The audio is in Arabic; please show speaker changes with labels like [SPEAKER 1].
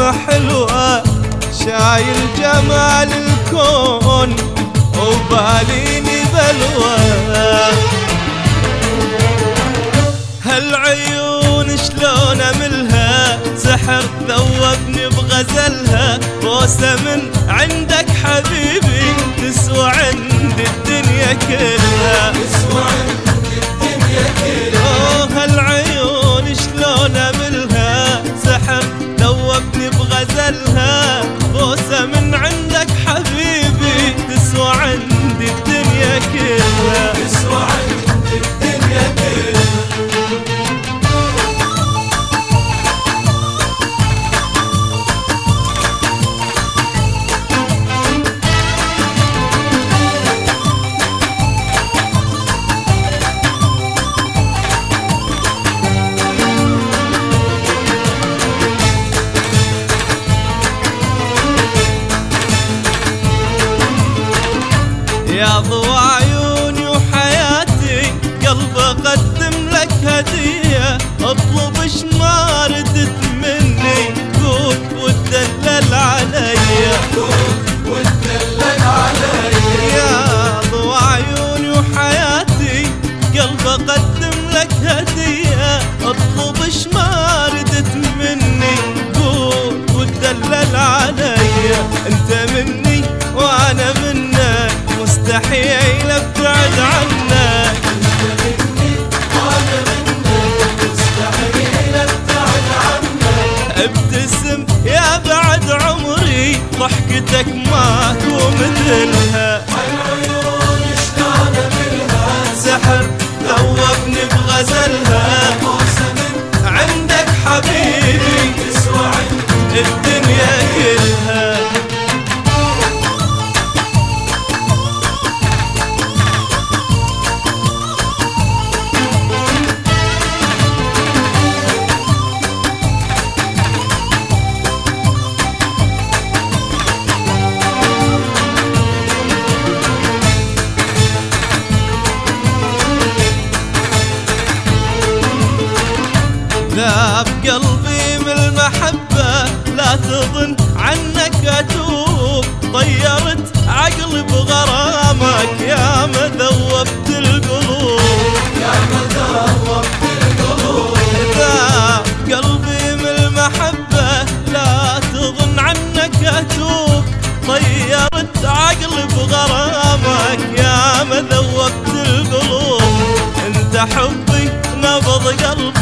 [SPEAKER 1] حلوة شايل جمال الكون وباليني بلوى. هالعيون شلون أملها؟ سحر ذوبني بغزلها. بوسة من عندك حبيبي تسوى عند الدنيا كلها. ذوبني قلبي اقدم لك هدية اطلب إيش ما ردت مني. قول وتدلل عليا انت مني وأنا منك. مستحيل ابتعد عنك.
[SPEAKER 2] مني وأنا منك مستحيل ابتعد عنك
[SPEAKER 1] ابتسم يا بعد عمري ضحكتك ماكو مثلها ذوبني ذاب قلبي من المحبة لا تظن عنك أتوب. طيرت عقلي بغرامك يا ما ذوبت القلوب.
[SPEAKER 2] يا مذوب القلوب
[SPEAKER 1] ذاب قلبي من المحبة لا تظن عنك أتوب. طيرت عقلي بغرامك يا ما ذوبت القلوب. انت حبي نبض قلبي